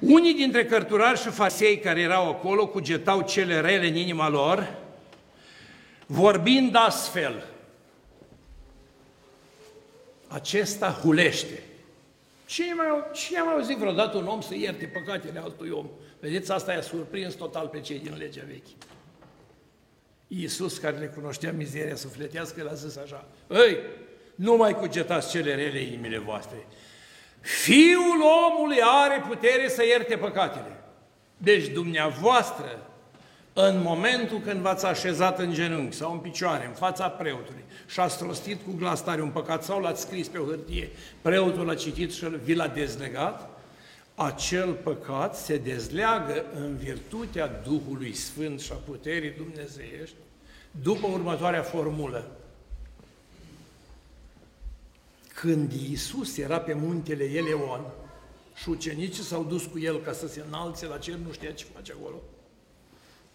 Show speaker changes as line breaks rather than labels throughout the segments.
Unii dintre cărturari și fasei care erau acolo cugetau cele rele în inima lor, vorbind astfel, acesta hulește. Cine, mai, cine a mai auzit vreodată un om să ierte păcatele altui om? Vedeți, asta i-a surprins total pe cei din legea veche. Iisus, care le cunoștea mizeria sufletească, le-a zis așa, Ei, nu mai cugetați cele rele inimile voastre. Fiul omului are putere să ierte păcatele. Deci dumneavoastră, în momentul când v-ați așezat în genunchi sau în picioare, în fața preotului și ați rostit cu glas tare un păcat sau l-ați scris pe o hârtie, preotul l-a citit și vi l-a dezlegat, acel păcat se dezleagă în virtutea Duhului Sfânt și a puterii dumnezeiești după următoarea formulă. Când Iisus era pe muntele Eleon și ucenicii s-au dus cu el ca să se înalțe la cer, nu știa ce face acolo,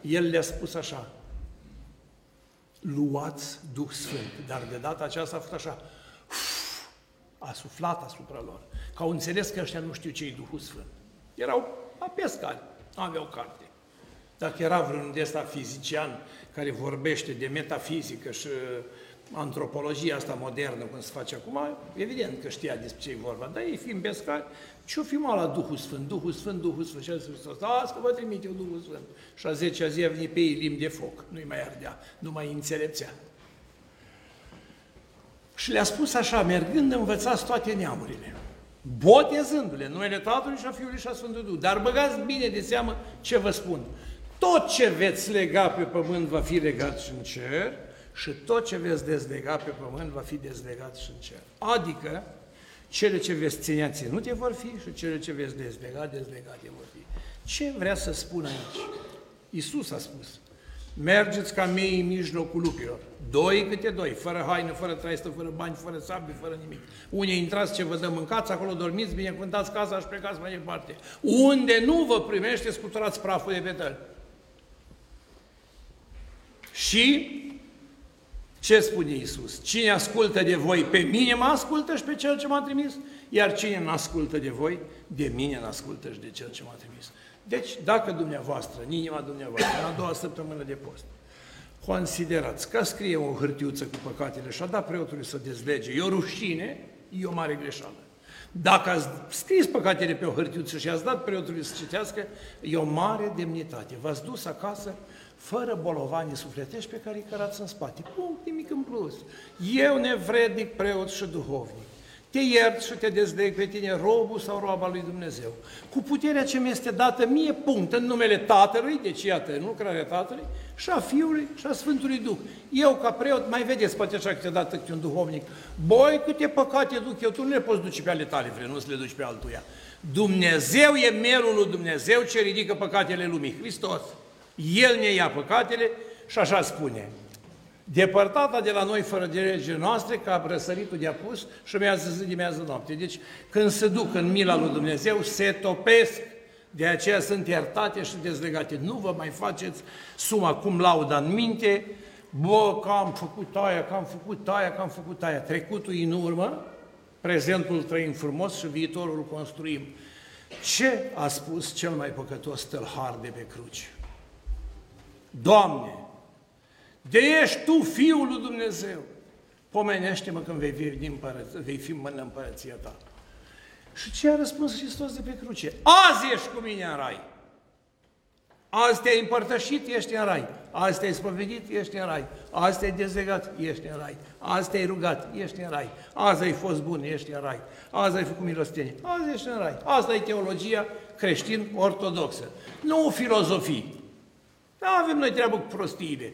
el le-a spus așa, luați Duh Sfânt, dar de data aceasta a fost așa, a suflat asupra lor, că au înțeles că ăștia nu știu ce e Duhul Sfânt. Erau a pescari, nu aveau carte. Dacă era vreun de ăsta fizician care vorbește de metafizică și antropologia asta modernă, cum se face acum, evident că știa despre ce e vorba, dar ei fiind pescari, ce-o fi mă la Duhul Sfânt, Duhul Sfânt, Duhul Sfânt, și a zis Hristos, azi că vă trimit eu Duhul Sfânt. Și a zecea zi a venit pe ei limbi de foc, nu-i mai ardea, nu mai înțelepțea. Și le-a spus așa, mergând învățați toate neamurile, botezându-le numele Tatălui și a Fiului și a Sfântului Duh. Dar băgați bine de seamă ce vă spun. Tot ce veți lega pe pământ va fi legat și în cer și tot ce veți dezlega pe pământ va fi dezlegat și în cer. Adică, cele ce veți ținea ținute vor fi și cele ce veți dezlega, dezlegate vor fi. Ce vrea să spun aici? Iisus a spus, mergeți ca mei în mijlocul lupilor, doi câte doi, fără haină, fără traistă, fără bani, fără sabie, fără nimic. Unii intrați ce vă dă mâncați, acolo dormiți, binecuvântați casa și plecați mai departe. Unde nu vă primește, scuturați praful de pe tăl. Și ce spune Iisus? Cine ascultă de voi, pe mine mă ascultă și pe cel ce m-a trimis, iar cine nu ascultă de voi, de mine nu ascultă și de cel ce m-a trimis. Deci, dacă dumneavoastră, în inima dumneavoastră, în a doua săptămână de post, considerați că scrie o hârtiuță cu păcatele și a dat preotului să dezlege, e o rușine, e o mare greșeală. Dacă ați scris păcatele pe o hârtiuță și ați dat preotului să citească, e o mare demnitate. V-ați dus acasă fără bolovani sufletești pe care îi cărați în spate. Punct, nimic în plus. Eu nevrednic, preot și duhovnic. Te iert și te dezleg pe tine, robul sau roaba lui Dumnezeu. Cu puterea ce mi este dată mie, punct, în numele Tatălui, deci iată, în lucrarea Tatălui, și a Fiului și a Sfântului Duh. Eu, ca preot, mai vedeți, poate așa că te dată un duhovnic, boi, câte păcate duc eu, tu nu le poți duce pe ale tale, vrei, nu să le duci pe altuia. Dumnezeu e melul lui Dumnezeu ce ridică păcatele lumii, Hristos. El ne ia păcatele și așa spune. Depărtata de la noi fără de legile noastre, ca răsăritul de apus și mează zi de mează noapte. Deci, când se duc în mila lui Dumnezeu, se topesc, de aceea sunt iertate și dezlegate. Nu vă mai faceți suma cum lauda în minte, bă, că am făcut aia, că am făcut aia, că am făcut aia. Trecutul în urmă, prezentul trăim frumos și viitorul construim. Ce a spus cel mai păcătos tălhar de pe cruce? Doamne, de ești Tu Fiul lui Dumnezeu, pomenește-mă când vei fi, din împărăț- vei fi în împărăția Ta. Și ce a răspuns Hristos de pe cruce? Azi ești cu mine în rai. Azi te-ai împărtășit, ești în rai. Azi te-ai spovedit, ești în rai. Azi te-ai dezlegat, ești în rai. Azi te-ai rugat, ești în rai. Azi ai fost bun, ești în rai. Azi ai făcut milostenie, azi ești în rai. Asta e teologia creștin-ortodoxă. Nu filozofii. Nu avem noi treabă cu prostiile.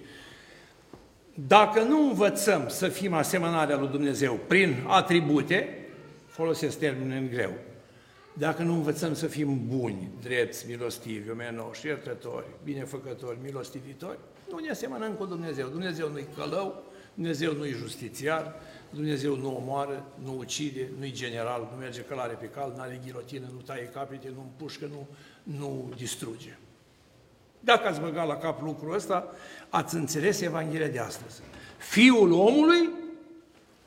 Dacă nu învățăm să fim asemănarea lui Dumnezeu prin atribute, folosesc termenul în greu, dacă nu învățăm să fim buni, drepți, milostivi, omenoși, iertători, binefăcători, milostivitori, nu ne asemănăm cu Dumnezeu. Dumnezeu nu-i călău, Dumnezeu nu-i justițiar, Dumnezeu nu omoară, nu ucide, nu-i general, nu merge călare pe cal, nu are ghilotină, nu taie capete, nu împușcă, nu, nu distruge. Dacă ați băgat la cap lucrul ăsta, ați înțeles Evanghelia de astăzi. Fiul omului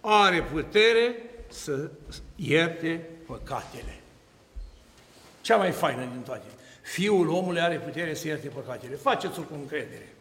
are putere să ierte păcatele. cea mai faină din toate. Fiul omului are putere să ierte păcatele. Faceți-o cu încredere.